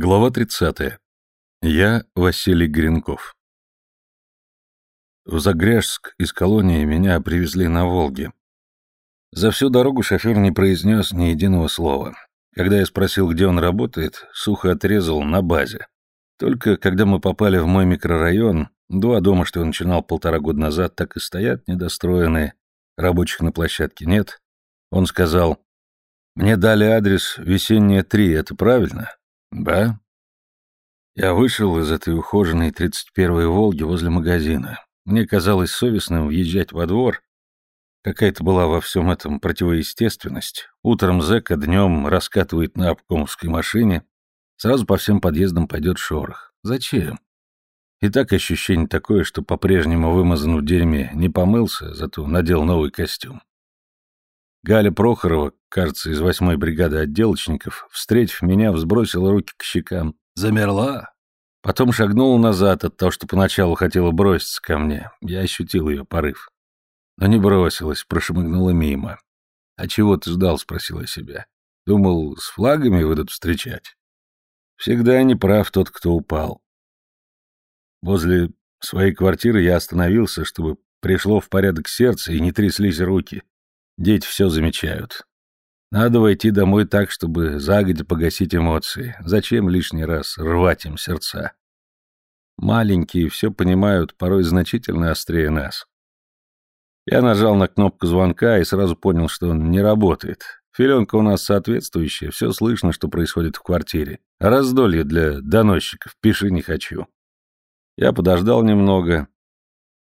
Глава 30. Я Василий Гринков. В Загряжск из колонии меня привезли на Волге. За всю дорогу шофер не произнес ни единого слова. Когда я спросил, где он работает, сухо отрезал на базе. Только когда мы попали в мой микрорайон, два дома, что я начинал полтора года назад, так и стоят недостроенные, рабочих на площадке нет. Он сказал, «Мне дали адрес Весенняя 3, это правильно?» «Да?» Я вышел из этой ухоженной 31-й «Волги» возле магазина. Мне казалось совестным въезжать во двор. Какая-то была во всем этом противоестественность. Утром зэка днем раскатывает на обкомовской машине. Сразу по всем подъездам пойдет шорох. Зачем? И так ощущение такое, что по-прежнему вымазан в дерьме не помылся, зато надел новый костюм. Галя Прохорова, кажется, из восьмой бригады отделочников, встретив меня, взбросила руки к щекам. Замерла. Потом шагнула назад от того, что поначалу хотела броситься ко мне. Я ощутил ее порыв. Но не бросилась, прошмыгнула мимо. «А чего ты ждал?» — спросила себя. «Думал, с флагами выйдут встречать?» Всегда не прав тот, кто упал. Возле своей квартиры я остановился, чтобы пришло в порядок сердце и не тряслись руки. Дети все замечают. Надо войти домой так, чтобы загодя погасить эмоции. Зачем лишний раз рвать им сердца? Маленькие все понимают, порой значительно острее нас. Я нажал на кнопку звонка и сразу понял, что он не работает. Филенка у нас соответствующая, все слышно, что происходит в квартире. Раздолье для доносчиков, пиши не хочу. Я подождал немного.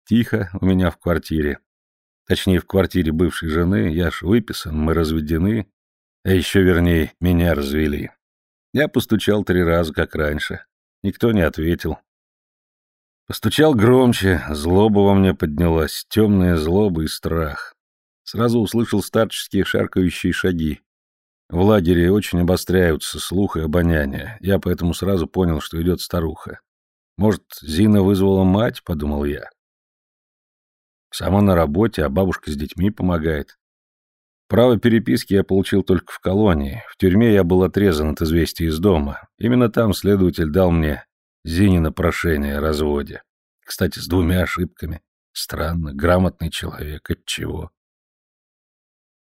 Тихо у меня в квартире. Точнее, в квартире бывшей жены, я ж выписан, мы разведены, а еще вернее, меня развели. Я постучал три раза, как раньше. Никто не ответил. Постучал громче, злоба во мне поднялась, темная злоба и страх. Сразу услышал старческие шаркающие шаги. В лагере очень обостряются слух и обоняние. Я поэтому сразу понял, что идет старуха. Может, Зина вызвала мать, подумал я. Сама на работе, а бабушка с детьми помогает. Право переписки я получил только в колонии. В тюрьме я был отрезан от известий из дома. Именно там следователь дал мне Зинина прошение о разводе. Кстати, с двумя ошибками. Странно, грамотный человек. От чего?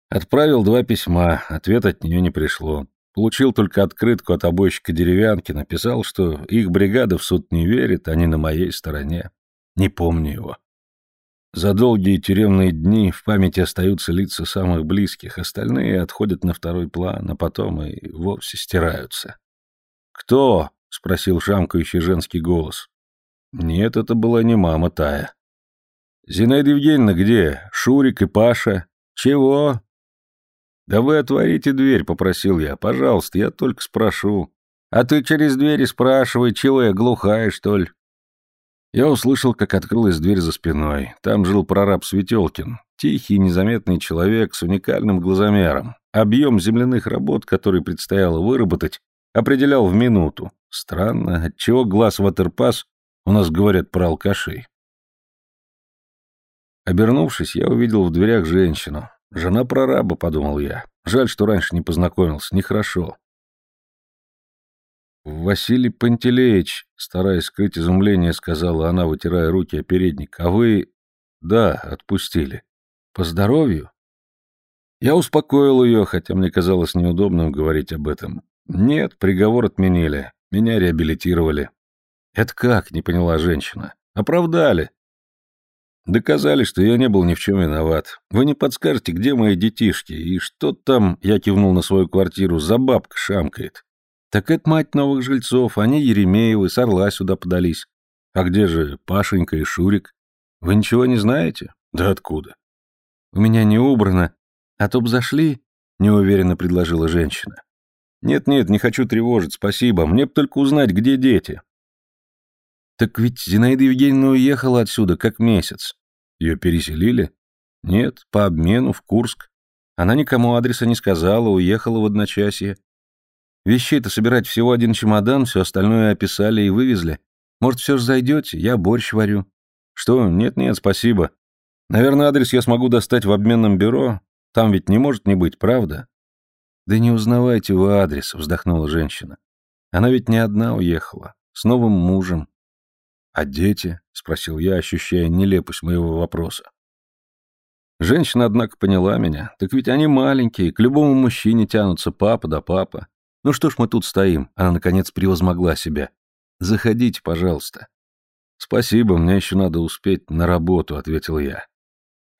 Отправил два письма, ответ от нее не пришло. Получил только открытку от обойщика деревянки, написал, что их бригада в суд не верит, они на моей стороне. Не помню его. За долгие тюремные дни в памяти остаются лица самых близких, остальные отходят на второй план, а потом и вовсе стираются. «Кто?» — спросил шамкающий женский голос. «Нет, это была не мама Тая». «Зинаида Евгеньевна где? Шурик и Паша? Чего?» «Да вы отворите дверь», — попросил я. «Пожалуйста, я только спрошу». «А ты через двери спрашивай, чего я глухая, что ли?» Я услышал, как открылась дверь за спиной. Там жил прораб Светелкин. Тихий, незаметный человек с уникальным глазомером. Объем земляных работ, который предстояло выработать, определял в минуту. Странно, отчего глаз ватерпас у нас говорят про алкашей. Обернувшись, я увидел в дверях женщину. Жена прораба, подумал я. Жаль, что раньше не познакомился, нехорошо. «Василий Пантелеич», стараясь скрыть изумление, сказала она, вытирая руки о передник, «а вы...» «Да, отпустили. По здоровью?» Я успокоил ее, хотя мне казалось неудобным говорить об этом. «Нет, приговор отменили. Меня реабилитировали». «Это как?» — не поняла женщина. «Оправдали. Доказали, что я не был ни в чем виноват. Вы не подскажете, где мои детишки? И что там, я кивнул на свою квартиру, за бабка шамкает? Так это мать новых жильцов, они Еремеевы, с Орла сюда подались. А где же Пашенька и Шурик? Вы ничего не знаете? Да откуда? У меня не убрано. А то б зашли, неуверенно предложила женщина. Нет-нет, не хочу тревожить, спасибо. Мне б только узнать, где дети. Так ведь Зинаида Евгеньевна уехала отсюда как месяц. Ее переселили? Нет, по обмену в Курск. Она никому адреса не сказала, уехала в одночасье. Вещей-то собирать всего один чемодан, все остальное описали и вывезли. Может, все же зайдете? Я борщ варю. Что? Нет-нет, спасибо. Наверное, адрес я смогу достать в обменном бюро. Там ведь не может не быть, правда? Да не узнавайте вы адрес, вздохнула женщина. Она ведь не одна уехала, с новым мужем. «А дети?» — спросил я, ощущая нелепость моего вопроса. Женщина, однако, поняла меня. Так ведь они маленькие, к любому мужчине тянутся, папа да папа. Ну что ж мы тут стоим? Она, наконец, превозмогла себя. Заходите, пожалуйста. Спасибо, мне еще надо успеть на работу, ответил я.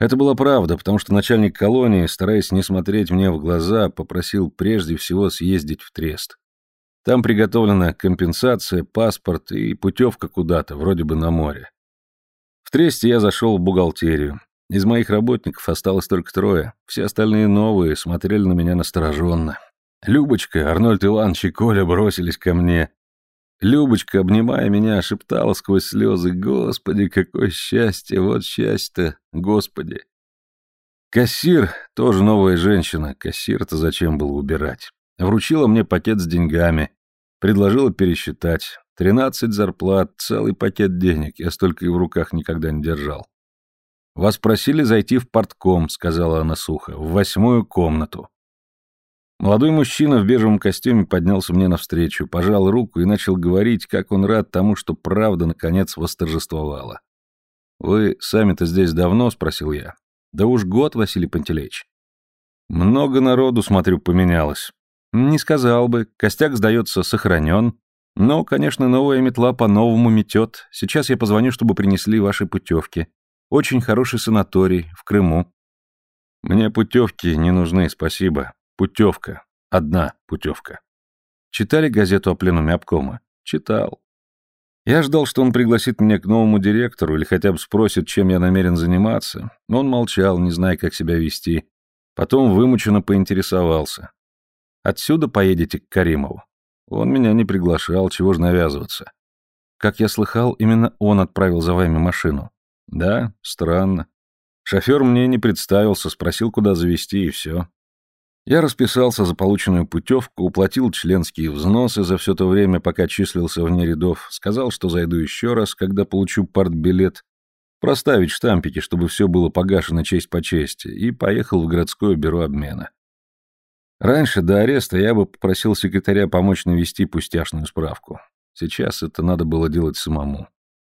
Это была правда, потому что начальник колонии, стараясь не смотреть мне в глаза, попросил прежде всего съездить в Трест. Там приготовлена компенсация, паспорт и путевка куда-то, вроде бы на море. В Тресте я зашел в бухгалтерию. Из моих работников осталось только трое. Все остальные новые смотрели на меня настороженно. Любочка, Арнольд Иванович и Коля бросились ко мне. Любочка, обнимая меня, шептала сквозь слезы «Господи, какое счастье! Вот счастье-то! Господи!» Кассир, тоже новая женщина, кассир-то зачем было убирать, вручила мне пакет с деньгами, предложила пересчитать. Тринадцать зарплат, целый пакет денег, я столько и в руках никогда не держал. «Вас просили зайти в портком», — сказала она сухо, — «в восьмую комнату». Молодой мужчина в бежевом костюме поднялся мне навстречу, пожал руку и начал говорить, как он рад тому, что правда, наконец, восторжествовала. «Вы сами-то здесь давно?» — спросил я. «Да уж год, Василий Пантелеич». «Много народу, смотрю, поменялось». «Не сказал бы. Костяк, сдается, сохранен. Но, конечно, новая метла по-новому метет. Сейчас я позвоню, чтобы принесли ваши путевки. Очень хороший санаторий в Крыму. Мне путевки не нужны, спасибо. Путевка. Одна путевка. Читали газету о пленуме обкома? Читал. Я ждал, что он пригласит меня к новому директору или хотя бы спросит, чем я намерен заниматься, но он молчал, не зная, как себя вести. Потом вымученно поинтересовался. «Отсюда поедете к Каримову?» Он меня не приглашал, чего ж навязываться. Как я слыхал, именно он отправил за вами машину. Да, странно. Шофер мне не представился, спросил, куда завести, и все. Я расписался за полученную путевку, уплатил членские взносы за все то время, пока числился вне рядов, сказал, что зайду еще раз, когда получу партбилет, проставить штампики, чтобы все было погашено честь по чести, и поехал в городское бюро обмена. Раньше, до ареста, я бы попросил секретаря помочь навести пустяшную справку. Сейчас это надо было делать самому.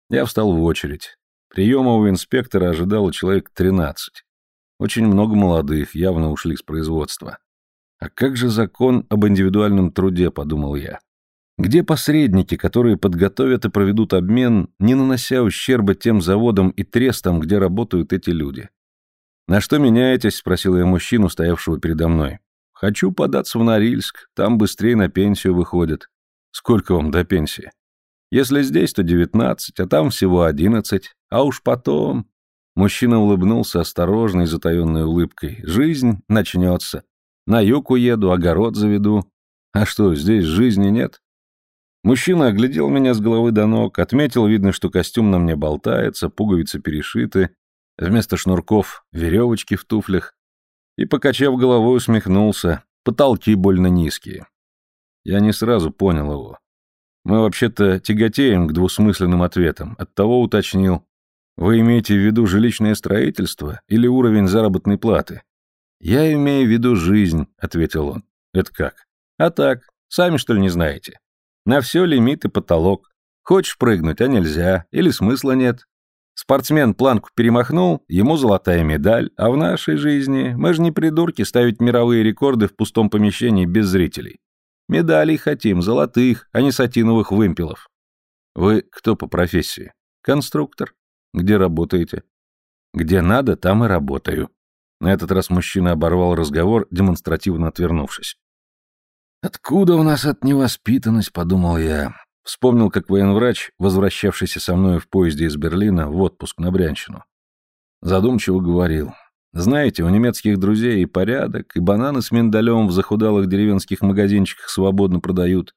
Я встал в очередь. Приема у инспектора ожидало человек 13. Очень много молодых, явно ушли с производства. А как же закон об индивидуальном труде, подумал я. Где посредники, которые подготовят и проведут обмен, не нанося ущерба тем заводам и трестам, где работают эти люди? «На что меняетесь?» — спросил я мужчину, стоявшего передо мной. «Хочу податься в Норильск, там быстрее на пенсию выходят». «Сколько вам до пенсии?» Если здесь, то девятнадцать, а там всего одиннадцать. А уж потом...» Мужчина улыбнулся осторожной, затаенной улыбкой. «Жизнь начнется. На юг уеду, огород заведу. А что, здесь жизни нет?» Мужчина оглядел меня с головы до ног, отметил, видно, что костюм на мне болтается, пуговицы перешиты, вместо шнурков — веревочки в туфлях, и, покачав головой, усмехнулся. Потолки больно низкие. Я не сразу понял его. Мы вообще-то тяготеем к двусмысленным ответам. Оттого уточнил. Вы имеете в виду жилищное строительство или уровень заработной платы? Я имею в виду жизнь, ответил он. Это как? А так, сами что ли не знаете? На все лимит и потолок. Хочешь прыгнуть, а нельзя, или смысла нет. Спортсмен планку перемахнул, ему золотая медаль, а в нашей жизни мы же не придурки ставить мировые рекорды в пустом помещении без зрителей. Медалей хотим, золотых, а не сатиновых вымпелов. Вы кто по профессии? Конструктор. Где работаете? Где надо, там и работаю. На этот раз мужчина оборвал разговор, демонстративно отвернувшись. «Откуда у нас от невоспитанность?» — подумал я. Вспомнил, как военврач, возвращавшийся со мной в поезде из Берлина в отпуск на Брянщину. Задумчиво говорил. Знаете, у немецких друзей и порядок, и бананы с миндалем в захудалых деревенских магазинчиках свободно продают.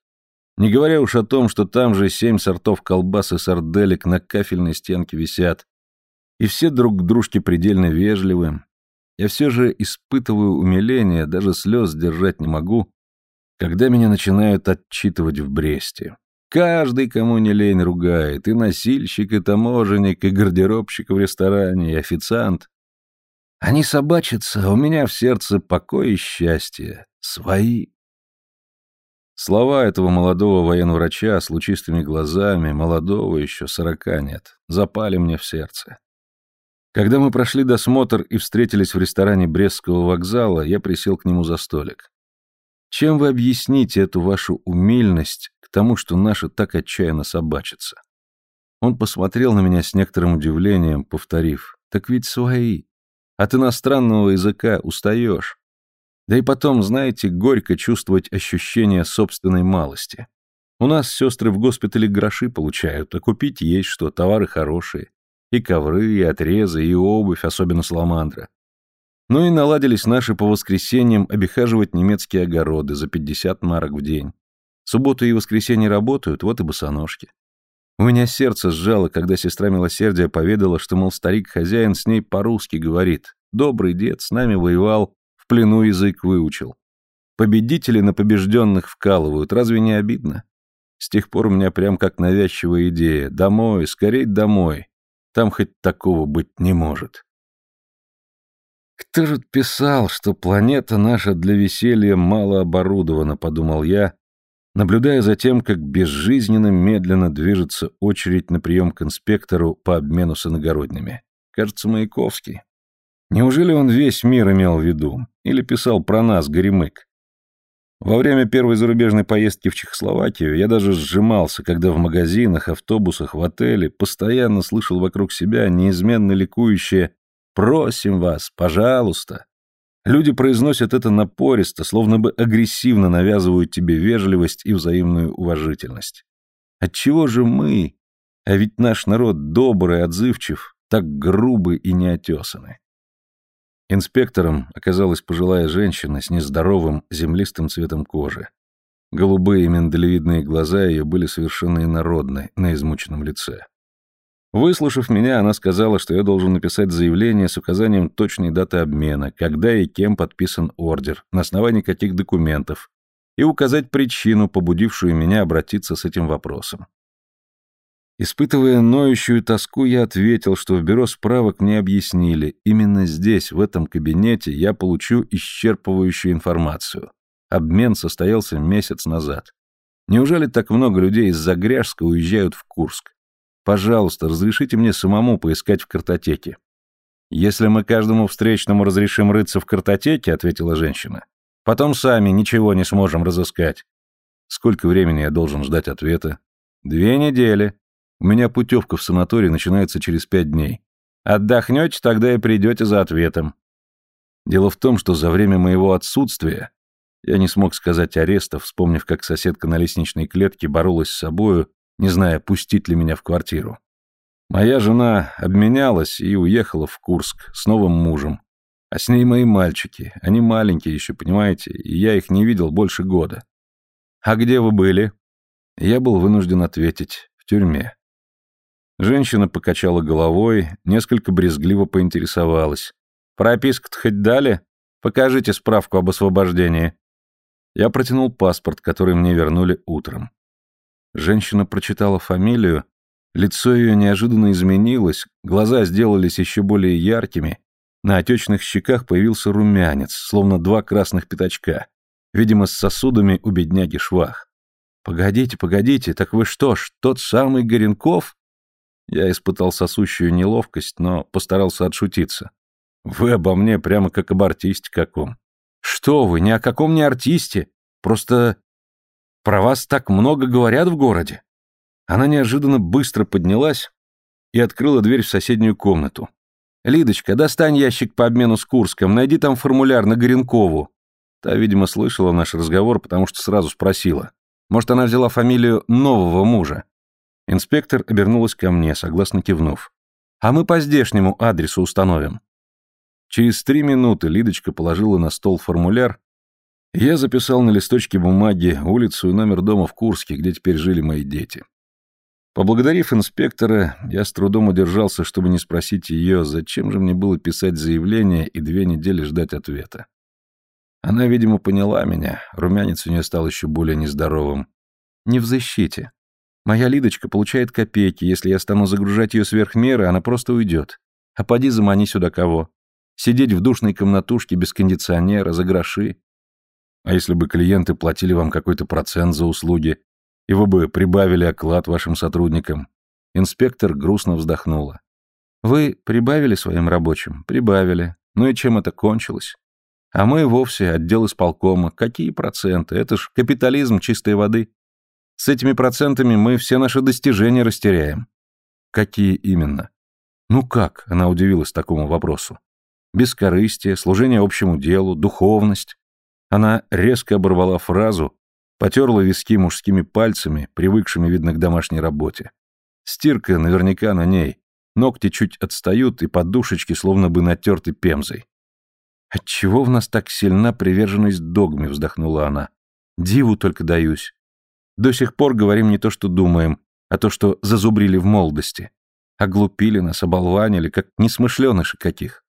Не говоря уж о том, что там же семь сортов колбас и сарделек на кафельной стенке висят. И все друг к дружке предельно вежливы. Я все же испытываю умиление, даже слез держать не могу, когда меня начинают отчитывать в Бресте. Каждый, кому не лень, ругает. И носильщик, и таможенник, и гардеробщик в ресторане, и официант. Они собачатся, а у меня в сердце покой и счастье. Свои. Слова этого молодого военврача с лучистыми глазами, молодого еще, сорока нет, запали мне в сердце. Когда мы прошли досмотр и встретились в ресторане Брестского вокзала, я присел к нему за столик. Чем вы объясните эту вашу умильность к тому, что наша так отчаянно собачится? Он посмотрел на меня с некоторым удивлением, повторив, «Так ведь свои. От иностранного языка устаешь. Да и потом, знаете, горько чувствовать ощущение собственной малости. У нас сестры в госпитале гроши получают, а купить есть что, товары хорошие. И ковры, и отрезы, и обувь, особенно саламандра. Ну и наладились наши по воскресеньям обихаживать немецкие огороды за 50 марок в день. Субботу и воскресенье работают, вот и босоножки. У меня сердце сжало, когда сестра милосердия поведала, что, мол, старик-хозяин с ней по-русски говорит. Добрый дед с нами воевал, плену язык выучил. Победители на побежденных вкалывают, разве не обидно? С тех пор у меня прям как навязчивая идея. Домой, скорей домой. Там хоть такого быть не может. «Кто же писал, что планета наша для веселья мало оборудована?» — подумал я, наблюдая за тем, как безжизненно медленно движется очередь на прием к инспектору по обмену с иногородними. Кажется, Маяковский. Неужели он весь мир имел в виду? Или писал про нас, Горемык? Во время первой зарубежной поездки в Чехословакию я даже сжимался, когда в магазинах, автобусах, в отеле постоянно слышал вокруг себя неизменно ликующее «Просим вас, пожалуйста». Люди произносят это напористо, словно бы агрессивно навязывают тебе вежливость и взаимную уважительность. Отчего же мы, а ведь наш народ добрый, отзывчив, так грубы и неотесаны? Инспектором оказалась пожилая женщина с нездоровым землистым цветом кожи. Голубые миндалевидные глаза ее были совершенно инородны на измученном лице. Выслушав меня, она сказала, что я должен написать заявление с указанием точной даты обмена, когда и кем подписан ордер, на основании каких документов, и указать причину, побудившую меня обратиться с этим вопросом. Испытывая ноющую тоску, я ответил, что в бюро справок мне объяснили, именно здесь, в этом кабинете, я получу исчерпывающую информацию. Обмен состоялся месяц назад. Неужели так много людей из Загряжска уезжают в Курск? Пожалуйста, разрешите мне самому поискать в картотеке. Если мы каждому встречному разрешим рыться в картотеке, ответила женщина, потом сами ничего не сможем разыскать. Сколько времени я должен ждать ответа? Две недели. У меня путевка в санаторий начинается через пять дней. Отдохнете, тогда и придете за ответом. Дело в том, что за время моего отсутствия я не смог сказать ареста, вспомнив, как соседка на лестничной клетке боролась с собою, не зная, пустить ли меня в квартиру. Моя жена обменялась и уехала в Курск с новым мужем. А с ней мои мальчики. Они маленькие еще, понимаете, и я их не видел больше года. «А где вы были?» Я был вынужден ответить. В тюрьме. Женщина покачала головой, несколько брезгливо поинтересовалась. «Прописку-то хоть дали? Покажите справку об освобождении». Я протянул паспорт, который мне вернули утром. Женщина прочитала фамилию, лицо ее неожиданно изменилось, глаза сделались еще более яркими, на отечных щеках появился румянец, словно два красных пятачка, видимо, с сосудами у бедняги швах. «Погодите, погодите, так вы что ж, тот самый Горенков?» Я испытал сосущую неловкость, но постарался отшутиться. Вы обо мне прямо как об артисте каком. Что вы, ни о каком не артисте. Просто про вас так много говорят в городе. Она неожиданно быстро поднялась и открыла дверь в соседнюю комнату. «Лидочка, достань ящик по обмену с Курском, найди там формуляр на Горенкову». Та, видимо, слышала наш разговор, потому что сразу спросила. Может, она взяла фамилию нового мужа. Инспектор обернулась ко мне, согласно кивнув. «А мы по здешнему адресу установим». Через три минуты Лидочка положила на стол формуляр, я записал на листочке бумаги улицу и номер дома в Курске, где теперь жили мои дети. Поблагодарив инспектора, я с трудом удержался, чтобы не спросить ее, зачем же мне было писать заявление и две недели ждать ответа. Она, видимо, поняла меня, румянец у нее стал еще более нездоровым. «Не в защите. Моя Лидочка получает копейки, если я стану загружать ее сверх меры, она просто уйдет. А поди замани сюда кого. Сидеть в душной комнатушке без кондиционера, за гроши. А если бы клиенты платили вам какой-то процент за услуги, и вы бы прибавили оклад вашим сотрудникам? Инспектор грустно вздохнула. Вы прибавили своим рабочим? Прибавили. Ну и чем это кончилось? А мы вовсе отдел исполкома. Какие проценты? Это ж капитализм чистой воды. С этими процентами мы все наши достижения растеряем. Какие именно? Ну как? Она удивилась такому вопросу. Бескорыстие, служение общему делу, духовность. Она резко оборвала фразу, потерла виски мужскими пальцами, привыкшими, видно, к домашней работе. Стирка наверняка на ней. Ногти чуть отстают, и подушечки словно бы натерты пемзой. «Отчего в нас так сильна приверженность догме?» — вздохнула она. «Диву только даюсь. До сих пор говорим не то, что думаем, а то, что зазубрили в молодости. Оглупили нас, оболванили, как несмышленыши каких».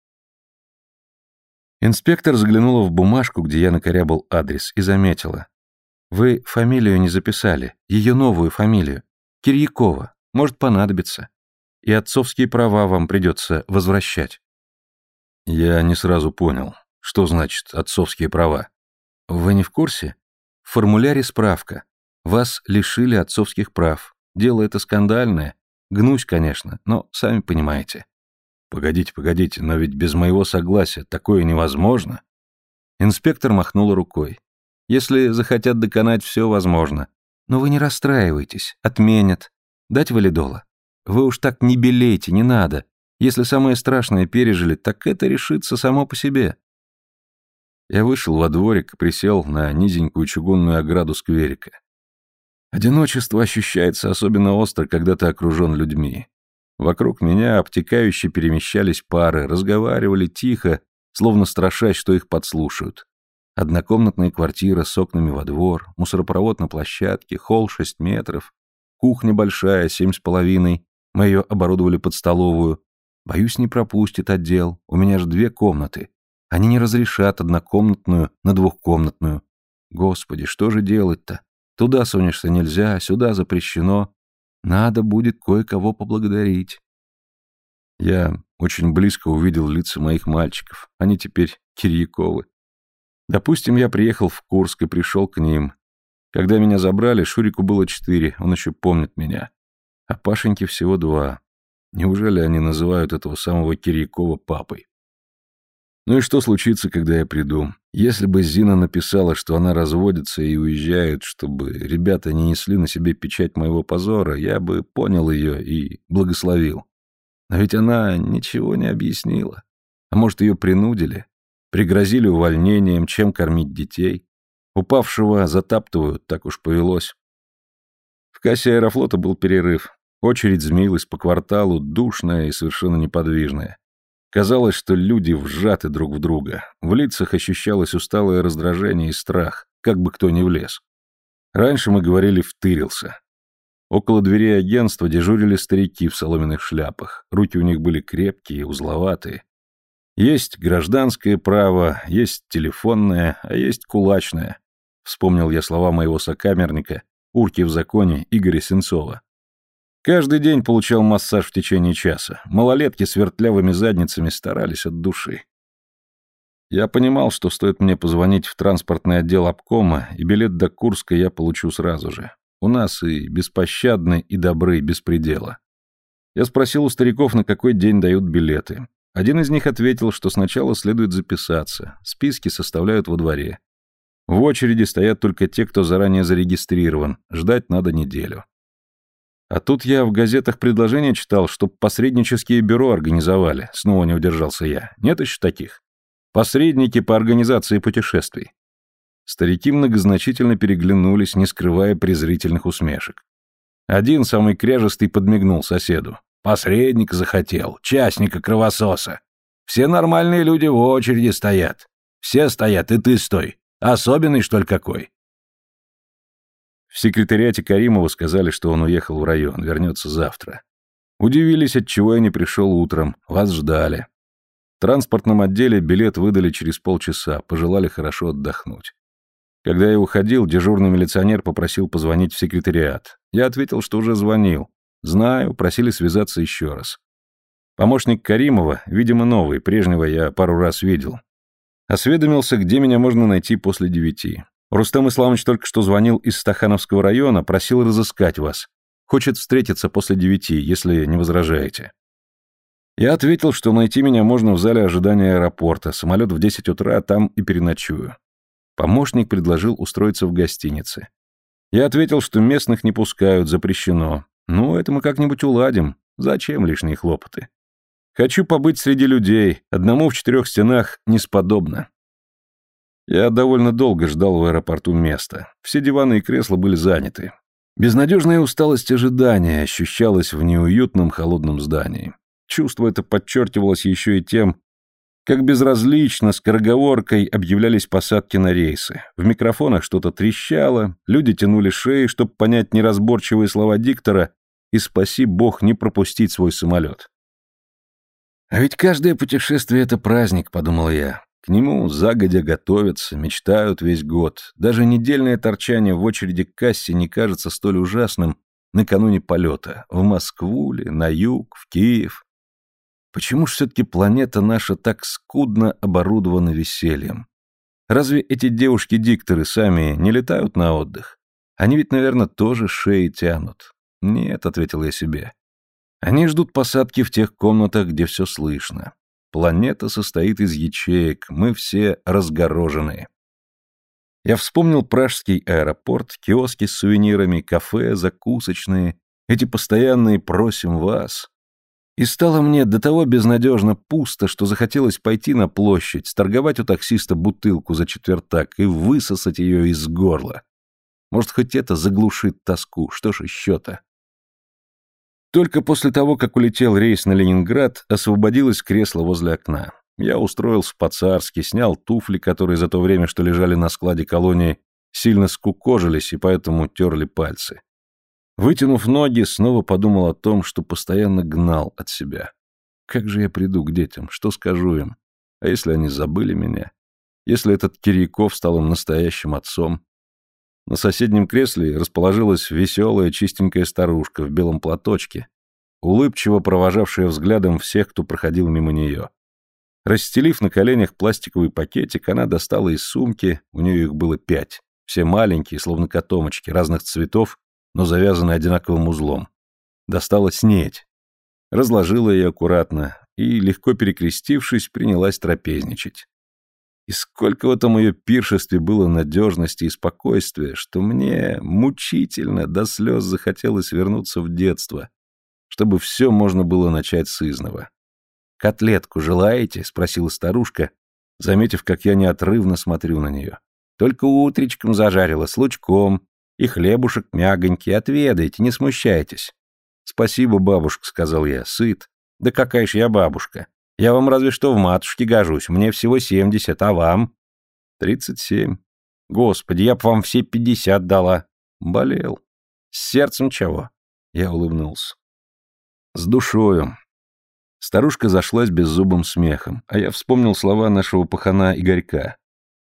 Инспектор заглянула в бумажку, где я накорябал адрес, и заметила. «Вы фамилию не записали, ее новую фамилию. Кирьякова. Может понадобиться. И отцовские права вам придется возвращать». Я не сразу понял, что значит отцовские права. Вы не в курсе? В формуляре справка. Вас лишили отцовских прав. Дело это скандальное. Гнусь, конечно, но сами понимаете. Погодите, погодите, но ведь без моего согласия такое невозможно. Инспектор махнул рукой. Если захотят доконать, все возможно. Но вы не расстраивайтесь, отменят. Дать валидола? Вы уж так не белейте, не надо. Если самое страшное пережили, так это решится само по себе. Я вышел во дворик и присел на низенькую чугунную ограду скверика. Одиночество ощущается особенно остро, когда ты окружен людьми. Вокруг меня обтекающе перемещались пары, разговаривали тихо, словно страшась, что их подслушают. Однокомнатная квартира с окнами во двор, мусоропровод на площадке, холл шесть метров, кухня большая, семь с половиной, мы ее оборудовали под столовую, Боюсь, не пропустит отдел. У меня же две комнаты. Они не разрешат однокомнатную на двухкомнатную. Господи, что же делать-то? Туда сунешься нельзя, сюда запрещено. Надо будет кое-кого поблагодарить. Я очень близко увидел лица моих мальчиков. Они теперь Кирьяковы. Допустим, я приехал в Курск и пришел к ним. Когда меня забрали, Шурику было четыре, он еще помнит меня. А Пашеньке всего два. Неужели они называют этого самого Кирьякова папой? Ну и что случится, когда я приду? Если бы Зина написала, что она разводится и уезжает, чтобы ребята не несли на себе печать моего позора, я бы понял ее и благословил. Но ведь она ничего не объяснила. А может, ее принудили? Пригрозили увольнением, чем кормить детей? Упавшего затаптывают, так уж повелось. В кассе аэрофлота был перерыв. Очередь змеилась по кварталу, душная и совершенно неподвижная. Казалось, что люди вжаты друг в друга. В лицах ощущалось усталое раздражение и страх, как бы кто ни влез. Раньше мы говорили «втырился». Около дверей агентства дежурили старики в соломенных шляпах. Руки у них были крепкие, узловатые. Есть гражданское право, есть телефонное, а есть кулачное. Вспомнил я слова моего сокамерника, урки в законе Игоря Сенцова. Каждый день получал массаж в течение часа. Малолетки с вертлявыми задницами старались от души. Я понимал, что стоит мне позвонить в транспортный отдел обкома, и билет до Курска я получу сразу же. У нас и беспощадны, и добры, без предела. Я спросил у стариков, на какой день дают билеты. Один из них ответил, что сначала следует записаться. Списки составляют во дворе. В очереди стоят только те, кто заранее зарегистрирован. Ждать надо неделю. А тут я в газетах предложение читал, чтоб посреднические бюро организовали. Снова не удержался я. Нет еще таких? Посредники по организации путешествий. Старики многозначительно переглянулись, не скрывая презрительных усмешек. Один, самый кряжестый, подмигнул соседу. Посредник захотел, частника кровососа. Все нормальные люди в очереди стоят. Все стоят, и ты стой. Особенный, что ли, какой? В секретариате Каримова сказали, что он уехал в район, вернется завтра. Удивились, отчего я не пришел утром, вас ждали. В транспортном отделе билет выдали через полчаса, пожелали хорошо отдохнуть. Когда я уходил, дежурный милиционер попросил позвонить в секретариат. Я ответил, что уже звонил. Знаю, просили связаться еще раз. Помощник Каримова, видимо, новый, прежнего я пару раз видел. Осведомился, где меня можно найти после девяти. Рустам Исламович только что звонил из Стахановского района, просил разыскать вас. Хочет встретиться после девяти, если не возражаете. Я ответил, что найти меня можно в зале ожидания аэропорта, самолет в 10 утра, там и переночую. Помощник предложил устроиться в гостинице. Я ответил, что местных не пускают, запрещено. Ну, это мы как-нибудь уладим. Зачем лишние хлопоты? Хочу побыть среди людей, одному в четырех стенах несподобно. Я довольно долго ждал в аэропорту места. Все диваны и кресла были заняты. Безнадежная усталость ожидания ощущалась в неуютном холодном здании. Чувство это подчеркивалось еще и тем, как безразлично, скороговоркой объявлялись посадки на рейсы. В микрофонах что-то трещало, люди тянули шеи, чтобы понять неразборчивые слова диктора и, спаси бог, не пропустить свой самолет. «А ведь каждое путешествие — это праздник», — подумал я. К нему загодя готовятся, мечтают весь год. Даже недельное торчание в очереди к кассе не кажется столь ужасным накануне полета. В Москву ли, на юг, в Киев. Почему ж все-таки планета наша так скудно оборудована весельем? Разве эти девушки-дикторы сами не летают на отдых? Они ведь, наверное, тоже шеи тянут. Нет, ответил я себе. Они ждут посадки в тех комнатах, где все слышно. Планета состоит из ячеек, мы все разгороженные. Я вспомнил пражский аэропорт, киоски с сувенирами, кафе, закусочные, эти постоянные «просим вас». И стало мне до того безнадежно пусто, что захотелось пойти на площадь, сторговать у таксиста бутылку за четвертак и высосать ее из горла. Может, хоть это заглушит тоску, что ж еще-то? Только после того, как улетел рейс на Ленинград, освободилось кресло возле окна. Я устроился по-царски, снял туфли, которые за то время, что лежали на складе колонии, сильно скукожились и поэтому терли пальцы. Вытянув ноги, снова подумал о том, что постоянно гнал от себя. Как же я приду к детям? Что скажу им? А если они забыли меня? Если этот Кирьяков стал им настоящим отцом? На соседнем кресле расположилась веселая чистенькая старушка в белом платочке, улыбчиво провожавшая взглядом всех, кто проходил мимо нее. Расстелив на коленях пластиковый пакетик, она достала из сумки, у нее их было пять, все маленькие, словно котомочки, разных цветов но завязаны одинаковым узлом. Достала снеть. Разложила ее аккуратно и, легко перекрестившись, принялась трапезничать. И сколько в этом ее пиршестве было надежности и спокойствия, что мне мучительно до слез захотелось вернуться в детство, чтобы все можно было начать с изного. «Котлетку желаете?» — спросила старушка, заметив, как я неотрывно смотрю на нее. «Только утречком зажарила, с лучком, и хлебушек мягонький, отведайте, не смущайтесь. Спасибо, бабушка, сказал я, сыт. Да какая ж я бабушка. Я вам разве что в матушке гожусь, мне всего семьдесят, а вам? Тридцать семь. Господи, я б вам все пятьдесят дала. Болел. С сердцем чего? Я улыбнулся. С душою. Старушка зашлась беззубым смехом, а я вспомнил слова нашего пахана Игорька.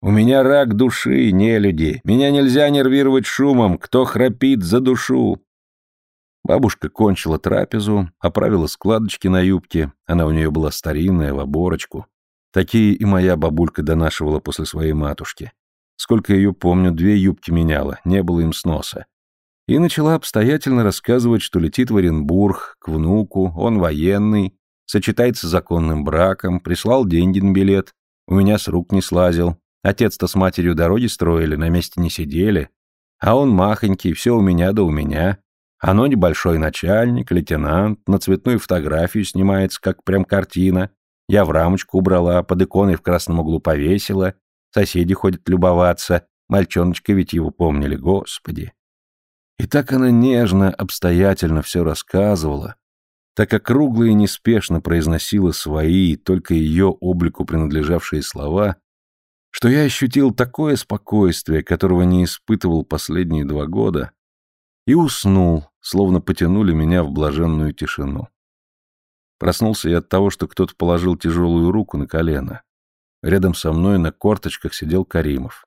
У меня рак души, не люди. Меня нельзя нервировать шумом. Кто храпит за душу? Бабушка кончила трапезу, оправила складочки на юбке. Она у нее была старинная, в оборочку. Такие и моя бабулька донашивала после своей матушки. Сколько ее помню, две юбки меняла, не было им сноса. И начала обстоятельно рассказывать, что летит в Оренбург, к внуку, он военный, сочетается с законным браком, прислал деньги на билет, у меня с рук не слазил, Отец-то с матерью дороги строили, на месте не сидели. А он махонький, все у меня да у меня. Оно небольшой начальник, лейтенант, на цветную фотографию снимается, как прям картина. Я в рамочку убрала, под иконой в красном углу повесила. Соседи ходят любоваться. Мальчоночка ведь его помнили, господи. И так она нежно, обстоятельно все рассказывала, так округло и неспешно произносила свои, только ее облику принадлежавшие слова, что я ощутил такое спокойствие, которого не испытывал последние два года, и уснул, словно потянули меня в блаженную тишину. Проснулся я от того, что кто-то положил тяжелую руку на колено. Рядом со мной на корточках сидел Каримов.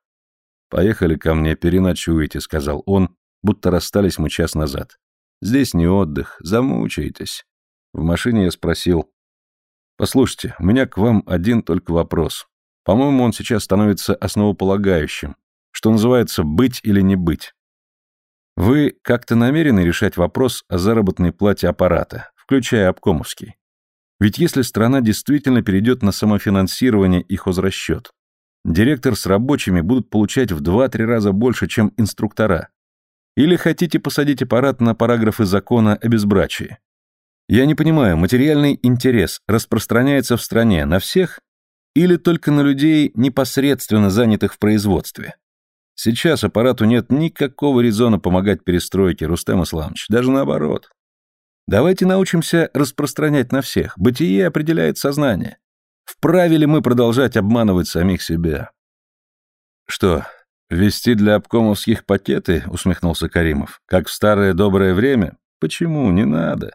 «Поехали ко мне, переночуете», — сказал он, будто расстались мы час назад. «Здесь не отдых, замучаетесь». В машине я спросил, «Послушайте, у меня к вам один только вопрос. По-моему, он сейчас становится основополагающим, что называется «быть или не быть». Вы как-то намерены решать вопрос о заработной плате аппарата, включая обкомовский? Ведь если страна действительно перейдет на самофинансирование и хозрасчет, директор с рабочими будут получать в 2-3 раза больше, чем инструктора. Или хотите посадить аппарат на параграфы закона о безбрачии? Я не понимаю, материальный интерес распространяется в стране на всех или только на людей, непосредственно занятых в производстве? Сейчас аппарату нет никакого резона помогать перестройке, Рустем Исламович, даже наоборот. Давайте научимся распространять на всех. Бытие определяет сознание. Вправе ли мы продолжать обманывать самих себя? Что, вести для обкомовских пакеты? Усмехнулся Каримов. Как в старое доброе время? Почему? Не надо.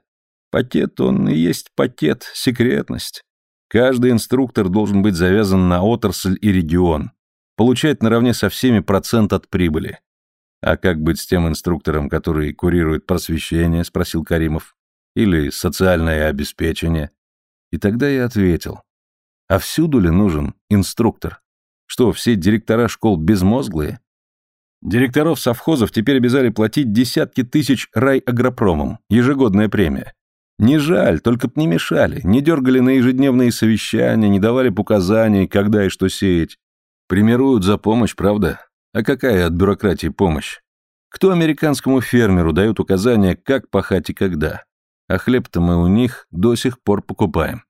Пакет, он и есть пакет, секретность. Каждый инструктор должен быть завязан на отрасль и регион, получать наравне со всеми процент от прибыли. А как быть с тем инструктором, который курирует просвещение, спросил Каримов, или социальное обеспечение? И тогда я ответил, а всюду ли нужен инструктор? Что, все директора школ безмозглые? Директоров совхозов теперь обязали платить десятки тысяч райагропромам, ежегодная премия. Не жаль, только б не мешали, не дергали на ежедневные совещания, не давали показаний, когда и что сеять. Примируют за помощь, правда? А какая от бюрократии помощь? Кто американскому фермеру дает указания, как пахать и когда? А хлеб-то мы у них до сих пор покупаем.